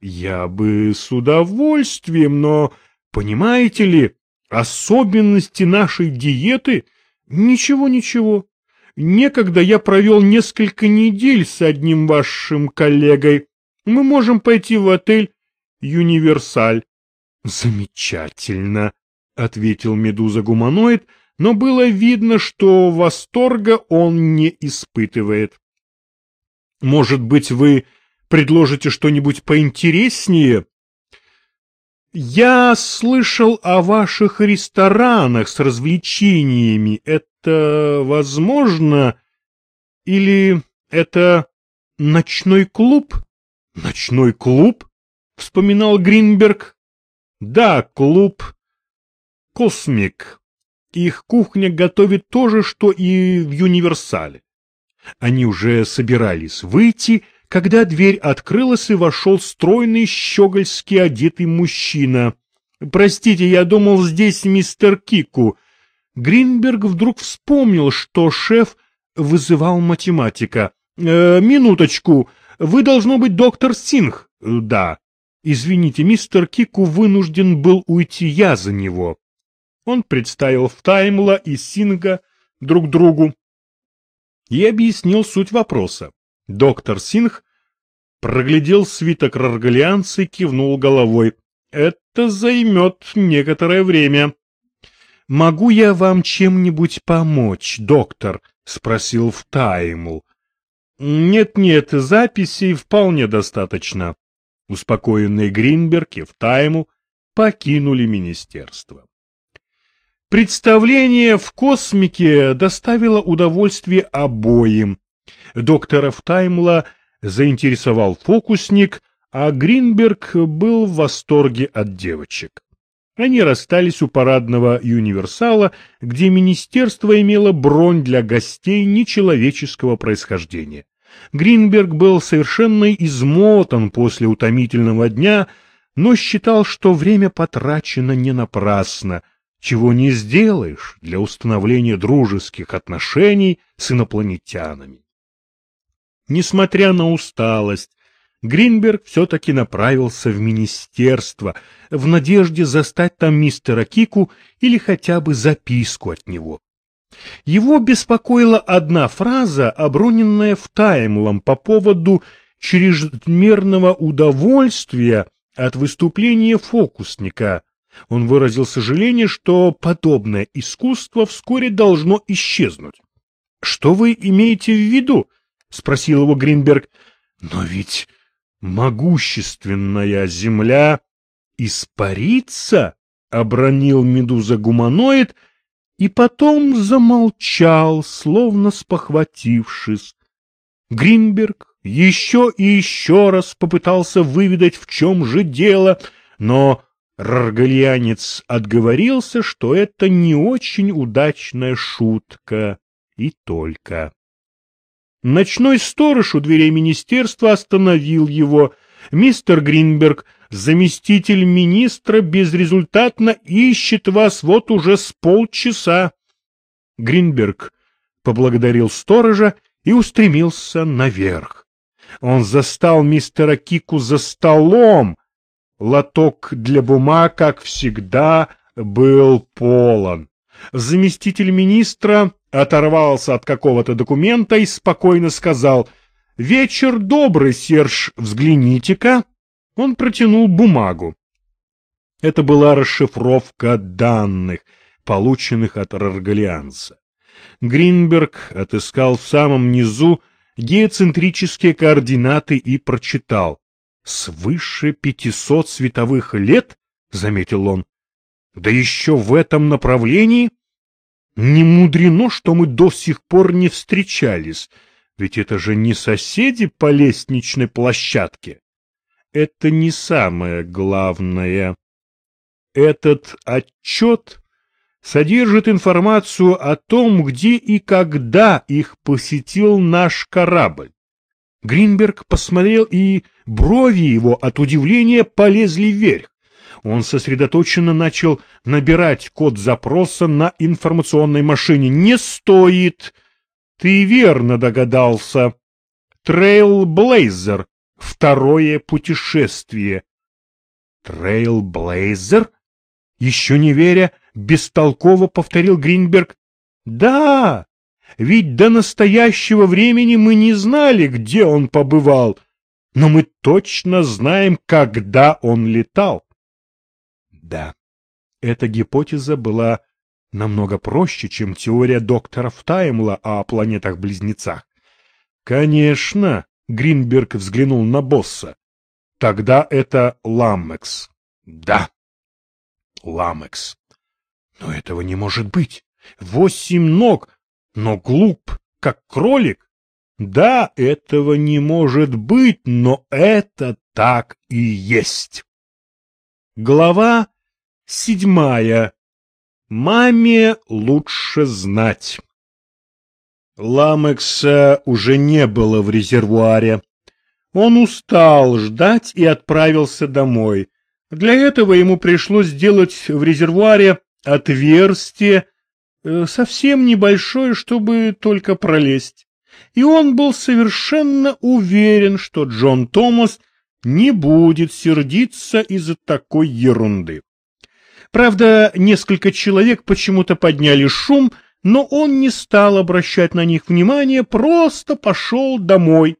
Я бы с удовольствием, но, понимаете ли, особенности нашей диеты... Ничего-ничего. Некогда я провел несколько недель с одним вашим коллегой. Мы можем пойти в отель «Юниверсаль». Замечательно, — ответил медуза-гуманоид, но было видно, что восторга он не испытывает. Может быть, вы предложите что-нибудь поинтереснее? Я слышал о ваших ресторанах с развлечениями. Это возможно? Или это ночной клуб? Ночной клуб? Вспоминал Гринберг. Да, клуб «Космик». Их кухня готовит то же, что и в «Юниверсале». Они уже собирались выйти, когда дверь открылась и вошел стройный щегольски одетый мужчина. «Простите, я думал, здесь мистер Кику». Гринберг вдруг вспомнил, что шеф вызывал математика. «Э, «Минуточку, вы должно быть доктор Синх». «Да». «Извините, мистер Кику вынужден был уйти я за него». Он представил Таймла и Синга друг другу и объяснил суть вопроса. Доктор Синг проглядел свиток раргалианца и кивнул головой. «Это займет некоторое время». «Могу я вам чем-нибудь помочь, доктор?» — спросил Втаймл. «Нет-нет, записей вполне достаточно». Успокоенный Гринберг и Втаймл покинули министерство. Представление в космике доставило удовольствие обоим. Доктора Таймла заинтересовал фокусник, а Гринберг был в восторге от девочек. Они расстались у парадного универсала, где министерство имело бронь для гостей нечеловеческого происхождения. Гринберг был совершенно измотан после утомительного дня, но считал, что время потрачено не напрасно — чего не сделаешь для установления дружеских отношений с инопланетянами. Несмотря на усталость, Гринберг все-таки направился в министерство в надежде застать там мистера Кику или хотя бы записку от него. Его беспокоила одна фраза, оброненная в Таймлом по поводу чрезмерного удовольствия от выступления фокусника, он выразил сожаление, что подобное искусство вскоре должно исчезнуть. — Что вы имеете в виду? — спросил его Гринберг. — Но ведь могущественная земля испарится, — обронил медуза-гуманоид, и потом замолчал, словно спохватившись. Гринберг еще и еще раз попытался выведать, в чем же дело, но Раргальянец отговорился, что это не очень удачная шутка, и только. Ночной сторож у дверей министерства остановил его. «Мистер Гринберг, заместитель министра безрезультатно ищет вас вот уже с полчаса». Гринберг поблагодарил сторожа и устремился наверх. Он застал мистера Кику за столом, Лоток для бумаг, как всегда, был полон. Заместитель министра оторвался от какого-то документа и спокойно сказал «Вечер добрый, Серж, взгляните-ка». Он протянул бумагу. Это была расшифровка данных, полученных от Раргалианца. Гринберг отыскал в самом низу геоцентрические координаты и прочитал свыше пятисот световых лет, — заметил он. — Да еще в этом направлении? Не мудрено, что мы до сих пор не встречались, ведь это же не соседи по лестничной площадке. Это не самое главное. Этот отчет содержит информацию о том, где и когда их посетил наш корабль. Гринберг посмотрел, и брови его от удивления полезли вверх. Он сосредоточенно начал набирать код запроса на информационной машине. «Не стоит!» «Ты верно догадался!» «Трейлблейзер!» второе путешествие. Трейлблейзер? Еще не веря, бестолково повторил Гринберг. Да, ведь до настоящего времени мы не знали, где он побывал, но мы точно знаем, когда он летал. Да, эта гипотеза была намного проще, чем теория доктора Таймла о планетах-близнецах. Конечно, Гринберг взглянул на босса. Тогда это Ламекс. Да, Ламекс. Но этого не может быть. Восемь ног, но глуп, как кролик. Да, этого не может быть, но это так и есть. Глава седьмая. Маме лучше знать. Ламекса уже не было в резервуаре. Он устал ждать и отправился домой. Для этого ему пришлось сделать в резервуаре отверстие, э, совсем небольшое, чтобы только пролезть. И он был совершенно уверен, что Джон Томас не будет сердиться из-за такой ерунды. Правда, несколько человек почему-то подняли шум, но он не стал обращать на них внимания, просто пошел домой.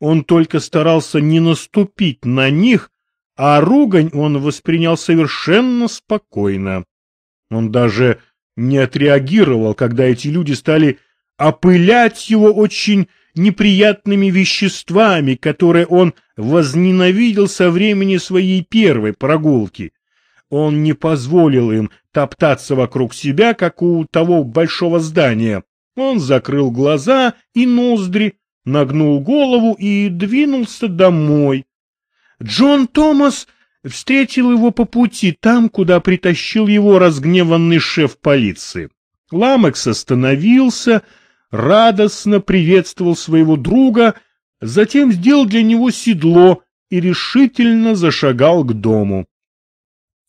Он только старался не наступить на них, а ругань он воспринял совершенно спокойно. Он даже не отреагировал, когда эти люди стали опылять его очень неприятными веществами, которые он возненавидел со времени своей первой прогулки. Он не позволил им топтаться вокруг себя, как у того большого здания. Он закрыл глаза и ноздри, нагнул голову и двинулся домой. Джон Томас встретил его по пути там, куда притащил его разгневанный шеф полиции. Ламекс остановился, радостно приветствовал своего друга, затем сделал для него седло и решительно зашагал к дому.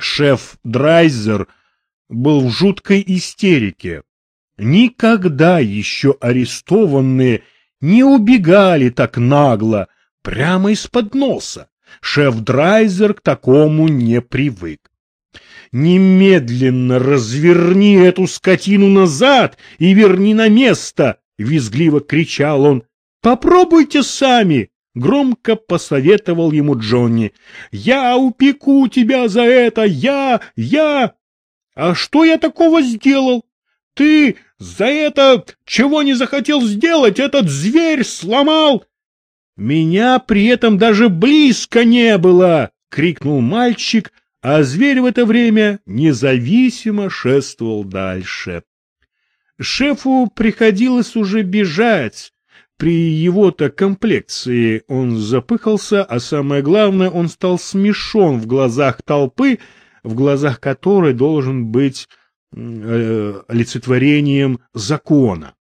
Шеф Драйзер был в жуткой истерике. Никогда еще арестованные не убегали так нагло, прямо из-под носа. Шеф Драйзер к такому не привык. «Немедленно разверни эту скотину назад и верни на место!» — визгливо кричал он. «Попробуйте сами!» — громко посоветовал ему Джонни. «Я упеку тебя за это! Я! Я!» «А что я такого сделал? Ты за это чего не захотел сделать? Этот зверь сломал!» «Меня при этом даже близко не было!» — крикнул мальчик, а зверь в это время независимо шествовал дальше. Шефу приходилось уже бежать. При его-то комплекции он запыхался, а самое главное, он стал смешон в глазах толпы, в глазах которой должен быть э, олицетворением закона.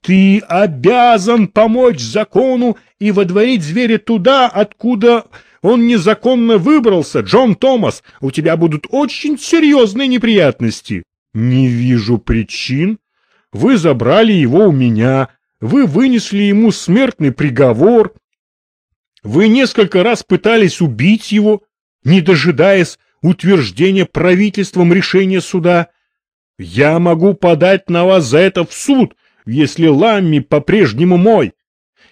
Ты обязан помочь закону и водворить зверя туда, откуда он незаконно выбрался, Джон Томас. У тебя будут очень серьезные неприятности. Не вижу причин. Вы забрали его у меня. Вы вынесли ему смертный приговор. Вы несколько раз пытались убить его, не дожидаясь утверждения правительством решения суда. Я могу подать на вас за это в суд, если Ламми по-прежнему мой.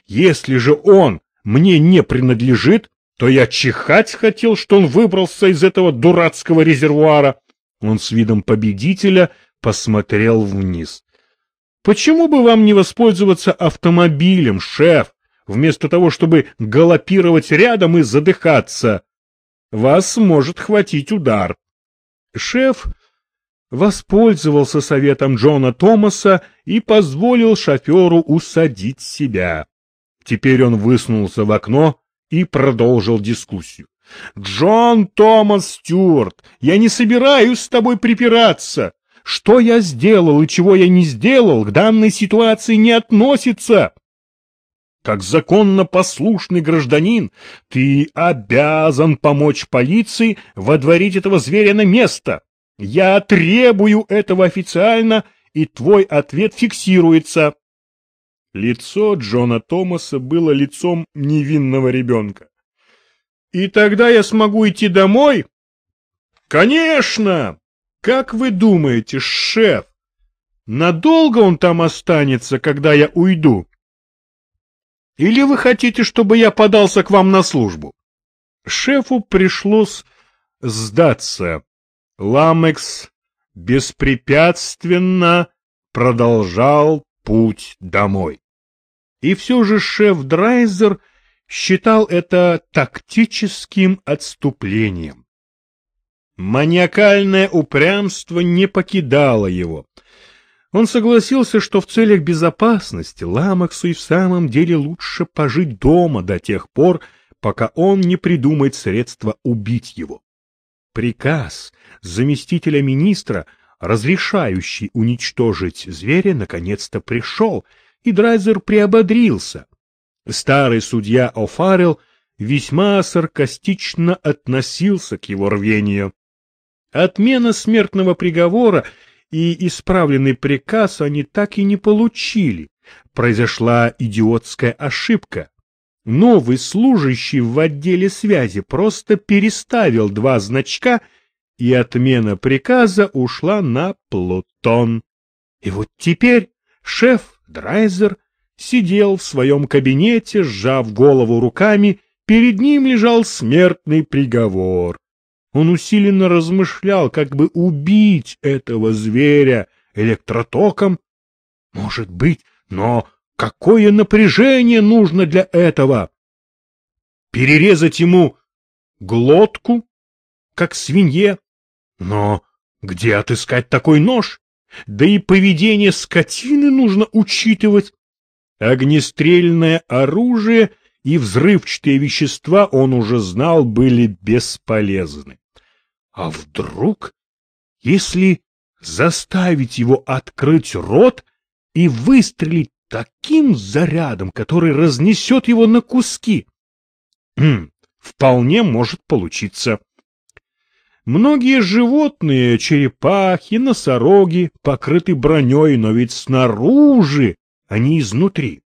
Если же он мне не принадлежит, то я чихать хотел, что он выбрался из этого дурацкого резервуара. Он с видом победителя посмотрел вниз. Почему бы вам не воспользоваться автомобилем, шеф, вместо того, чтобы галопировать рядом и задыхаться? Вас может хватить удар. Шеф воспользовался советом Джона Томаса и позволил шоферу усадить себя. Теперь он высунулся в окно и продолжил дискуссию. «Джон Томас Стюарт, я не собираюсь с тобой припираться. Что я сделал и чего я не сделал, к данной ситуации не относится. Как законно послушный гражданин, ты обязан помочь полиции водворить этого зверя на место. Я требую этого официально, и твой ответ фиксируется. Лицо Джона Томаса было лицом невинного ребенка. «И тогда я смогу идти домой?» «Конечно! Как вы думаете, шеф, надолго он там останется, когда я уйду? Или вы хотите, чтобы я подался к вам на службу?» Шефу пришлось сдаться. Ламекс беспрепятственно продолжал путь домой. И все же шеф Драйзер считал это тактическим отступлением. Маниакальное упрямство не покидало его. Он согласился, что в целях безопасности Ламаксу и в самом деле лучше пожить дома до тех пор, пока он не придумает средства убить его. Приказ заместителя министра, разрешающий уничтожить зверя, наконец-то пришел, и Драйзер приободрился. Старый судья О'Фаррелл весьма саркастично относился к его рвению. Отмена смертного приговора и исправленный приказ они так и не получили. Произошла идиотская ошибка. Новый служащий в отделе связи просто переставил два значка, и отмена приказа ушла на Плутон. И вот теперь шеф Драйзер сидел в своем кабинете, сжав голову руками, перед ним лежал смертный приговор. Он усиленно размышлял, как бы убить этого зверя электротоком. Может быть, но Какое напряжение нужно для этого? Перерезать ему глотку, как свинье? Но где отыскать такой нож? Да и поведение скотины нужно учитывать. Огнестрельное оружие и взрывчатые вещества, он уже знал, были бесполезны. А вдруг, если заставить его открыть рот и выстрелить таким зарядом, который разнесет его на куски. Хм, вполне может получиться. Многие животные, черепахи, носороги, покрыты броней, но ведь снаружи, а не изнутри.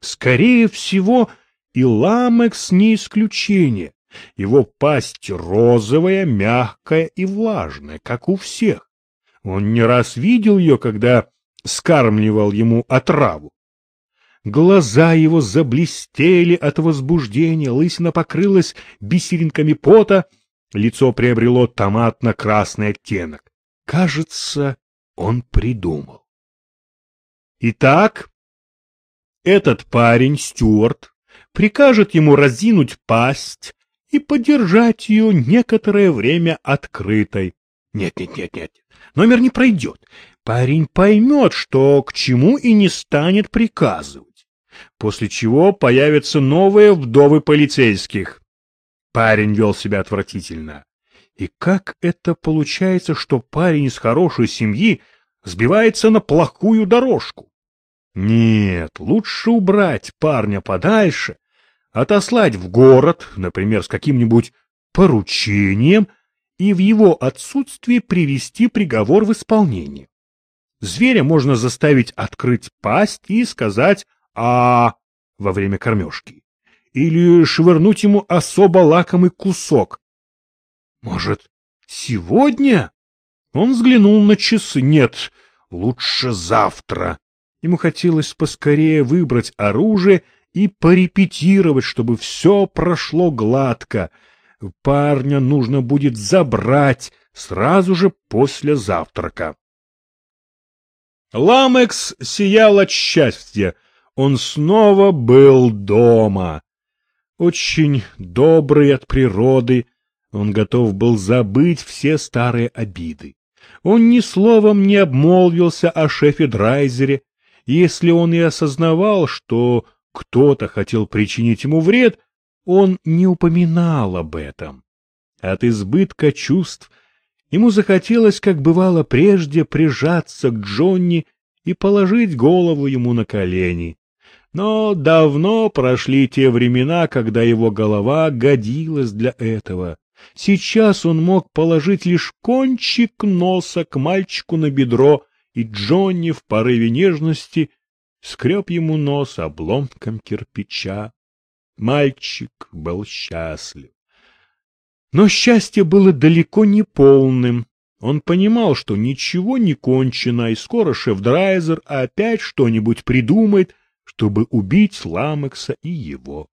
Скорее всего, и ламекс не исключение. Его пасть розовая, мягкая и влажная, как у всех. Он не раз видел ее, когда скармливал ему отраву. Глаза его заблестели от возбуждения, лысина покрылась бисеринками пота, лицо приобрело томатно-красный оттенок. Кажется, он придумал. Итак, этот парень, Стюарт, прикажет ему разинуть пасть и подержать ее некоторое время открытой. Нет, нет, нет, нет, номер не пройдет парень поймет, что к чему и не станет приказывать, после чего появятся новые вдовы полицейских. Парень вел себя отвратительно. И как это получается, что парень из хорошей семьи сбивается на плохую дорожку? Нет, лучше убрать парня подальше, отослать в город, например, с каким-нибудь поручением, и в его отсутствии привести приговор в исполнение. Зверя можно заставить открыть пасть и сказать «а» во время кормежки. Или швырнуть ему особо лакомый кусок. Может, сегодня? Он взглянул на часы. Нет, лучше завтра. Ему хотелось поскорее выбрать оружие и порепетировать, чтобы все прошло гладко. Парня нужно будет забрать сразу же после завтрака. Ламекс сиял от счастья. Он снова был дома. Очень добрый от природы, он готов был забыть все старые обиды. Он ни словом не обмолвился о шефе Драйзере. Если он и осознавал, что кто-то хотел причинить ему вред, он не упоминал об этом. От избытка чувств Ему захотелось, как бывало прежде, прижаться к Джонни и положить голову ему на колени. Но давно прошли те времена, когда его голова годилась для этого. Сейчас он мог положить лишь кончик носа к мальчику на бедро, и Джонни в порыве нежности скреб ему нос обломком кирпича. Мальчик был счастлив. Но счастье было далеко не полным. Он понимал, что ничего не кончено, и скоро шеф-драйзер опять что-нибудь придумает, чтобы убить Ламекса и его.